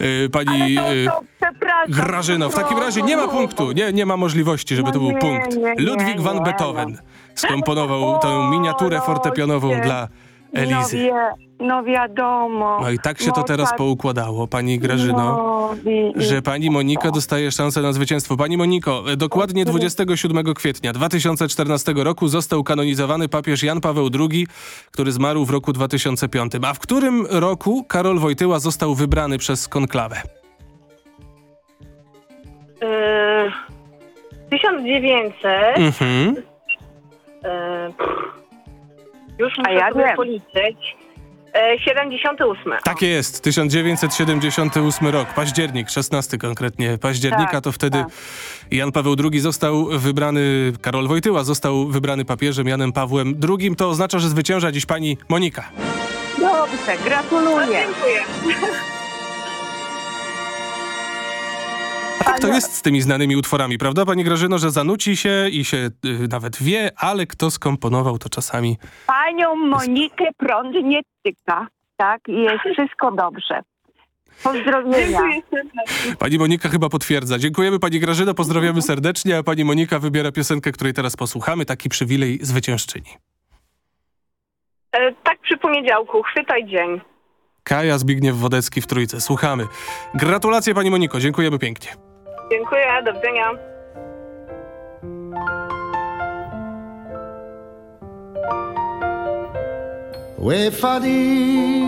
Speaker 1: y, pani
Speaker 30: Ale to, to przepraszam.
Speaker 1: Grażyno. W takim razie nie ma punktu, nie, nie ma możliwości, żeby
Speaker 30: No
Speaker 1: to był
Speaker 30: nie,
Speaker 1: punkt.
Speaker 30: nie, nie,
Speaker 1: Ludwik van Beethoven skomponował tę miniaturę fortepianową
Speaker 30: się.
Speaker 1: dla
Speaker 30: No,
Speaker 1: Elizy.
Speaker 30: wie, no wiadomo.
Speaker 1: No i tak się to
Speaker 30: No
Speaker 1: teraz
Speaker 30: tak.
Speaker 1: poukładało, pani Grażyno.
Speaker 30: No, i, i,
Speaker 1: że pani Monika dostaje szansę na zwycięstwo. Pani Moniko, e, dokładnie 27 kwietnia 2014 roku został kanonizowany papież Jan Paweł II, który zmarł w roku 2005. A w którym roku Karol Wojtyła został wybrany przez konklawę?
Speaker 29: Yy, 1900.
Speaker 1: Mhm.
Speaker 29: E, już
Speaker 30: A
Speaker 29: muszę
Speaker 30: ja
Speaker 29: sobie
Speaker 30: wiem.
Speaker 29: policzyć. E, 78.
Speaker 1: Tak jest, 1978 rok, październik, 16 konkretnie października,
Speaker 29: Tak,
Speaker 1: to wtedy Jan Paweł II został wybrany, Karol Wojtyła został wybrany papieżem Janem Pawłem II. To oznacza, że zwycięża dziś pani Monika.
Speaker 30: Dobrze, gratuluję.
Speaker 29: Dziękuję.
Speaker 1: Tak to jest z tymi znanymi utworami, prawda, pani Grażyno, że zanuci się i się y, nawet wie, ale kto skomponował to czasami.
Speaker 30: Panią Monikę prąd nie tyka. Tak, i jest wszystko dobrze. Pozdrowienia.
Speaker 1: Pani Monika chyba potwierdza. Dziękujemy pani Grażyno, pozdrawiamy serdecznie, a pani Monika wybiera piosenkę, której teraz posłuchamy, taki przywilej zwyciężczyni.
Speaker 29: E, tak przy poniedziałku, chwytaj dzień.
Speaker 1: Kaja Zbigniew Wodecki w Trójce. Słuchamy. Gratulacje pani Moniko, dziękujemy pięknie.
Speaker 29: Dziękuję, do widzenia.
Speaker 31: Wefadi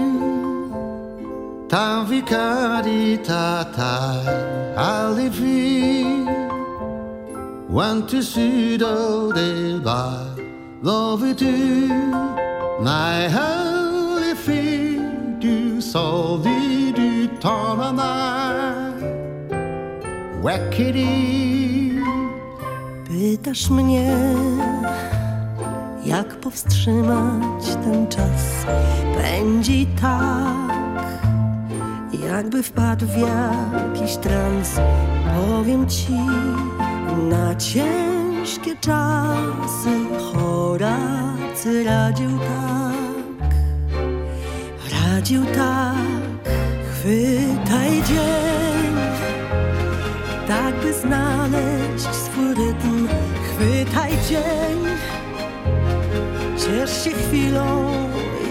Speaker 31: Tavikari Tatai Alivi. Wantu Sudo Deba Lovitu Nai Halifi Du Solvi Du Toranai Wackity
Speaker 32: Pytasz mnie, jak powstrzymać ten czas? Pędzi tak, jakby wpadł w jakiś trans. Powiem ci, na ciężkie czasy Horacy radził tak, radził tak, chwytaj dzień ciesz się chwilą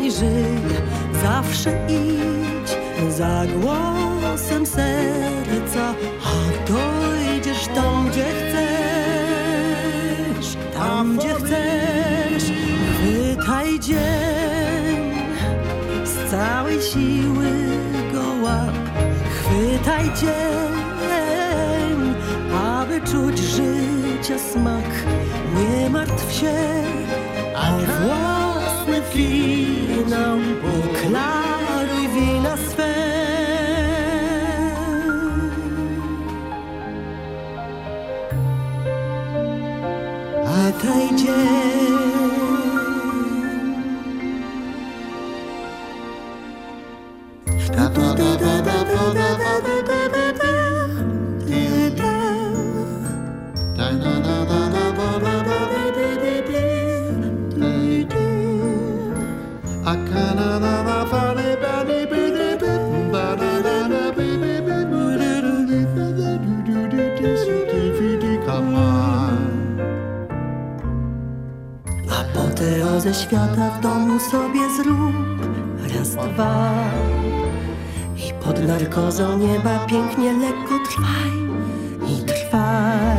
Speaker 32: i żyj. Zawsze idź za głosem serca, a dojdziesz tam, gdzie chcesz, tam, gdzie chcesz. Chwytaj dzień, z całej siły go łap. Chwytaj dzień, aby czuć życia smak. Nie martw się o własny finał i klaruj wina swe. Chwytaj dzień. Apoteozę świata w domu sobie zrób. Raz, dwa. I pod narkozą nieba pięknie lekko trwaj I trwaj.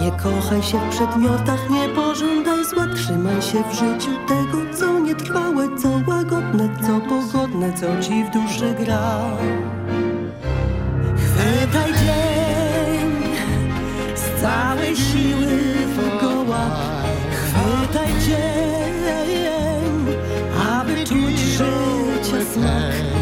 Speaker 32: Nie kochaj się w przedmiotach, nie pożądaj zła. Trzymaj się w życiu tego, co nietrwałe Co łagodne, co pogodne, co ci w duszy gra. Chwytaj dzień z całej siły w Chwytaj dzień, aby czuć życia smak.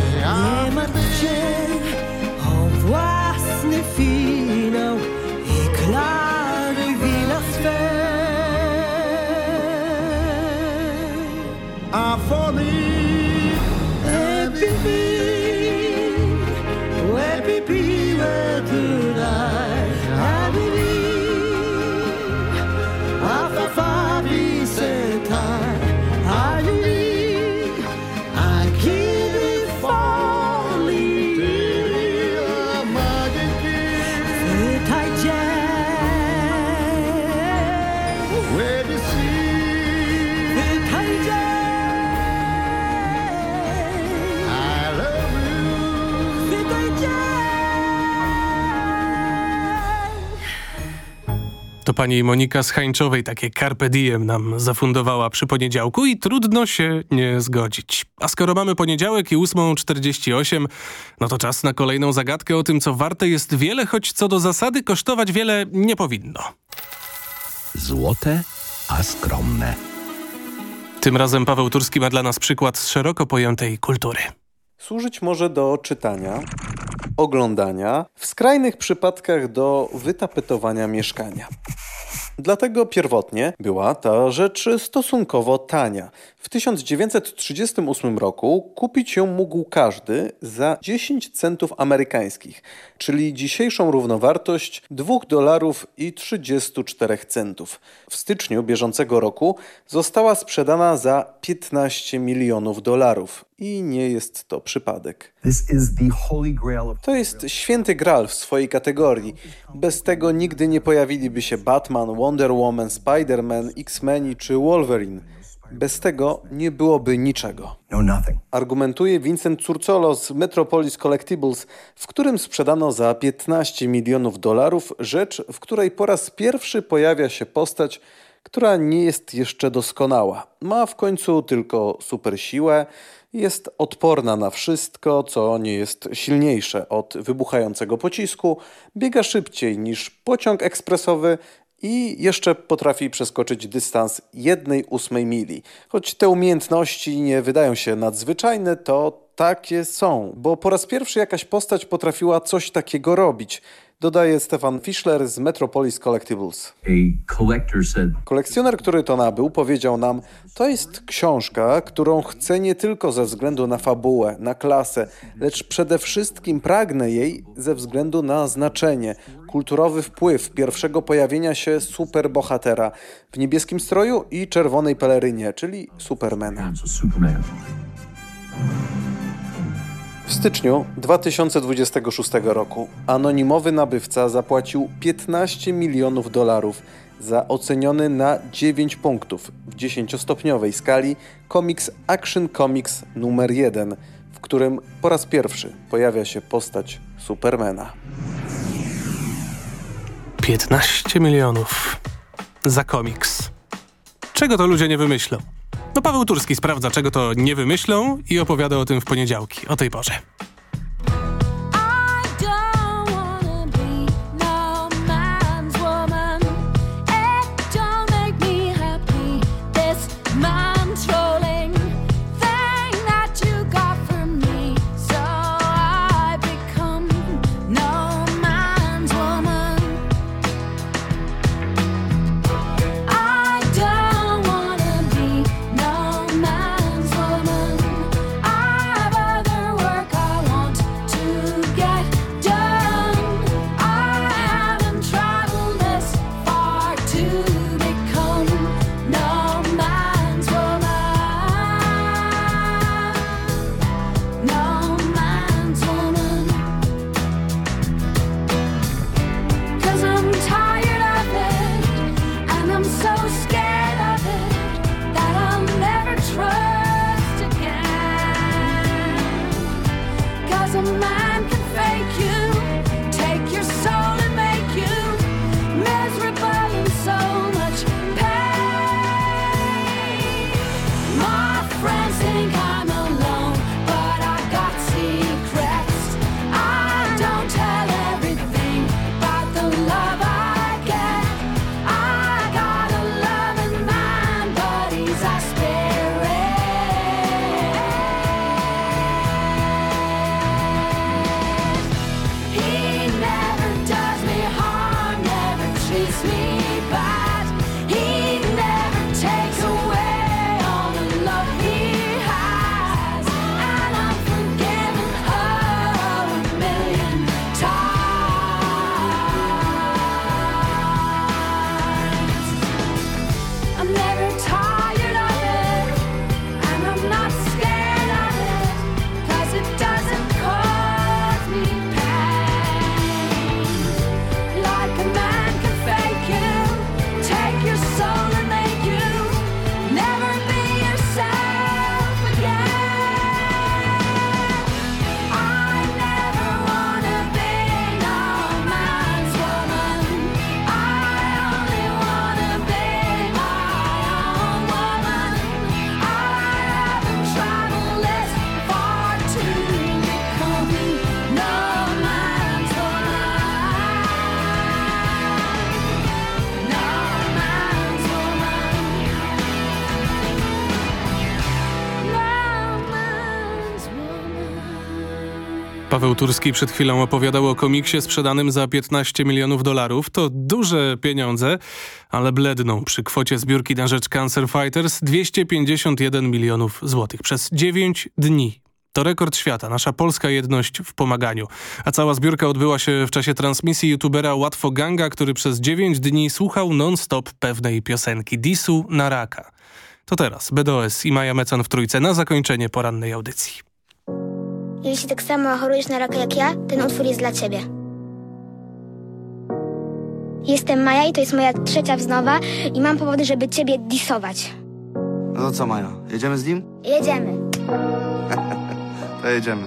Speaker 1: To pani Monika z Hańczowej takie carpe diem nam zafundowała przy poniedziałku i trudno się nie zgodzić. A skoro mamy poniedziałek i 8.48, no to czas na kolejną zagadkę o tym, co warte jest wiele, choć co do zasady kosztować wiele nie powinno.
Speaker 11: Złote, a skromne.
Speaker 1: Tym razem Paweł Turski ma dla nas przykład z szeroko pojętej kultury.
Speaker 28: Służyć może do czytania, oglądania, w skrajnych przypadkach do wytapetowania mieszkania. Dlatego pierwotnie była ta rzecz stosunkowo tania. W 1938 roku kupić ją mógł każdy za 10 centów amerykańskich, czyli dzisiejszą równowartość 2 dolarów i 34 centów. W styczniu bieżącego roku została sprzedana za 15 milionów dolarów. I nie jest to przypadek. To jest święty gral w swojej kategorii. Bez tego nigdy nie pojawiliby się Batman, Wonder Woman, Spider-Man, X-Men czy Wolverine. Bez tego nie byłoby niczego. Argumentuje Vincent Curcolo z Metropolis Collectibles, w którym sprzedano za 15 milionów dolarów rzecz, w której po raz pierwszy pojawia się postać, która nie jest jeszcze doskonała. Ma w końcu tylko super siłę, jest odporna na wszystko, co nie jest silniejsze od wybuchającego pocisku, biega szybciej niż pociąg ekspresowy i jeszcze potrafi przeskoczyć dystans jednej ósmej mili. Choć te umiejętności nie wydają się nadzwyczajne, to takie są, bo po raz pierwszy jakaś postać potrafiła coś takiego robić. Dodaje Stefan Fischler z Metropolis Collectibles. Kolekcjoner, który to nabył, powiedział nam, to jest książka, którą chcę nie tylko ze względu na fabułę, na klasę, lecz przede wszystkim pragnę jej ze względu na znaczenie, kulturowy wpływ pierwszego pojawienia się superbohatera w niebieskim stroju i czerwonej pelerynie, czyli Supermana. W styczniu 2026 roku anonimowy nabywca zapłacił 15 milionów dolarów za oceniony na 9 punktów w 10-stopniowej skali komiks Action Comics numer 1, w którym po raz pierwszy pojawia się postać Supermana.
Speaker 1: 15 milionów za komiks. Czego to ludzie nie wymyślą? No Paweł Turski sprawdza, czego to nie wymyślą i opowiada o tym w poniedziałki, o tej porze. Paweł Turski przed chwilą opowiadał o komiksie sprzedanym za 15 milionów dolarów. To duże pieniądze, ale bledną przy kwocie zbiórki na rzecz Cancer Fighters 251 milionów złotych przez 9 dni. To rekord świata, nasza polska jedność w pomaganiu. A cała zbiórka odbyła się w czasie transmisji youtubera Łatwo Ganga, który przez 9 dni słuchał non-stop pewnej piosenki Disu na raka. To teraz BDOS i Maja Mecan w trójce na zakończenie porannej audycji.
Speaker 33: Jeśli tak samo chorujesz na raka jak ja, ten utwór jest dla ciebie. Jestem Maja i to jest moja trzecia wznowa i mam powody, żeby ciebie disować.
Speaker 34: No to co, Maja? Jedziemy z nim?
Speaker 33: Jedziemy. (laughs)
Speaker 34: To jedziemy.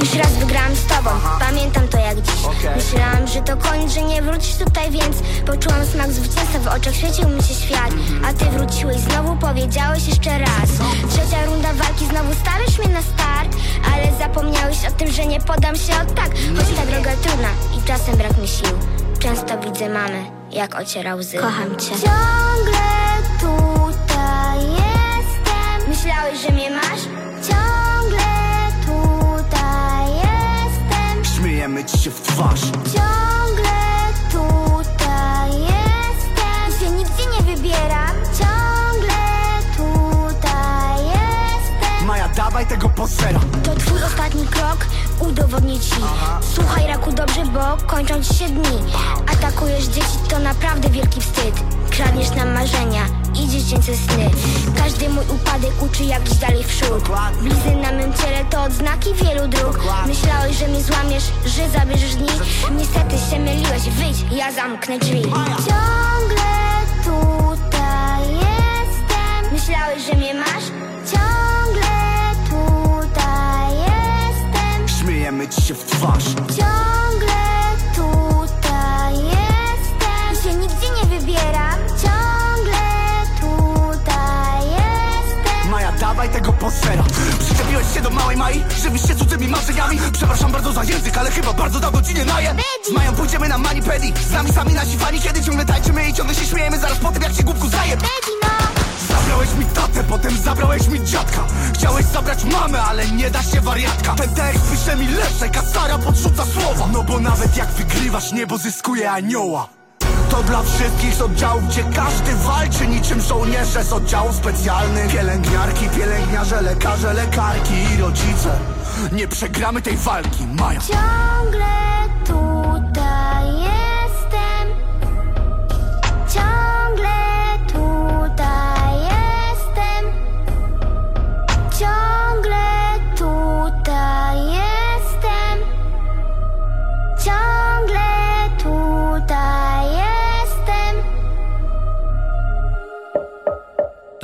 Speaker 33: Już raz wygrałam z tobą, pamiętam to jak dziś. Myślałam, że to koniec, że nie wrócisz tutaj, więc Poczułam smak zwycięstwa, w oczach świecił mi się świat. A ty wróciłeś znowu, powiedziałeś jeszcze raz. Trzecia runda walki, znowu stawiasz mnie na start Ale zapomniałeś o tym, że nie podam się od tak. Choć ta droga trudna i czasem brak mi sił. Często widzę mamę, jak ociera łzy. Kocham cię. Ciągle tutaj jestem. Myślałeś, że mnie masz?
Speaker 34: Śmiejemy ci się w twarz.
Speaker 33: Ciągle tutaj jestem Się nigdzie nie wybieram. Ciągle tutaj jestem.
Speaker 34: Maja, dawaj tego posera.
Speaker 33: To twój ostatni krok, udowodnię ci. Słuchaj raku dobrze, bo kończą ci się dni. Atakujesz dzieci, to naprawdę wielki wstyd. Kradniesz nam marzenia i dziecięce sny. Każdy mój upadek uczy jak iść dalej w przód. Blizny na mym ciele to odznaki wielu dróg. Myślałeś, że mnie złamiesz, że zabierzesz dni. Niestety się myliłeś, wyjdź, ja zamknę drzwi. Ciągle tutaj jestem. Myślałeś, że mnie masz? Ciągle tutaj jestem.
Speaker 34: Śmiejemy ci się w twarz.
Speaker 33: Ciągle
Speaker 34: dawaj tego posera. Przyczepiłeś się do małej Mai, żywisz się cudzymi marzeniami. Przepraszam bardzo za język, ale chyba bardzo dawno ci nie naję. Z Mają pójdziemy na manipedi, z nami sami nasi fani, kiedy ciągle tańczymy i ciągle się śmiejemy zaraz po tym, jak się głupku zaje. Zabrałeś mi tatę, potem zabrałeś mi dziadka Chciałeś zabrać mamę, ale nie da się wariatka Ten tekst pisze mi Leszek, a Sara podrzuca słowa No bo nawet jak wygrywasz, niebo zyskuje anioła to dla wszystkich z oddziałów, gdzie każdy walczy niczym żołnierze z oddziałów specjalnych. Pielęgniarki, pielęgniarze, lekarze, lekarki i rodzice. Nie przegramy tej walki, Maja.
Speaker 33: Ciągle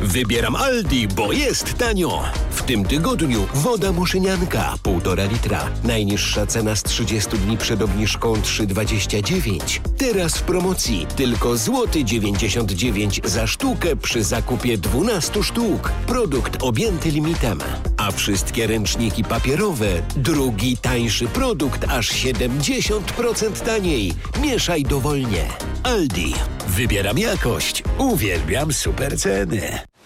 Speaker 17: Wybieram Aldi, bo jest tanio. W tym tygodniu woda muszynianka 1,5 litra. Najniższa cena z 30 dni przed obniżką 3,29. Teraz w promocji tylko złoty 99 zł za sztukę przy zakupie 12 sztuk. Produkt objęty limitem. A wszystkie ręczniki papierowe drugi tańszy produkt aż 70% taniej. Mieszaj dowolnie. Aldi. Wybieram jakość. Uwielbiam super ceny.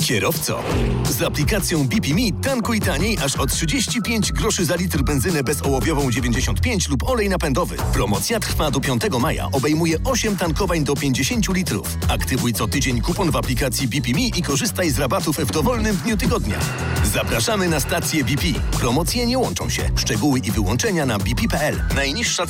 Speaker 17: Kierowco, z aplikacją BPMe tankuj taniej aż o 35 groszy za litr benzyny bezołowiową 95 lub olej napędowy. Promocja trwa do 5 maja. Obejmuje 8 tankowań do 50 litrów. Aktywuj co tydzień kupon w aplikacji BPMe i korzystaj z rabatów w dowolnym dniu tygodnia. Zapraszamy na stację BP. Promocje nie łączą się. Szczegóły i wyłączenia na bp.pl. Najniższa cena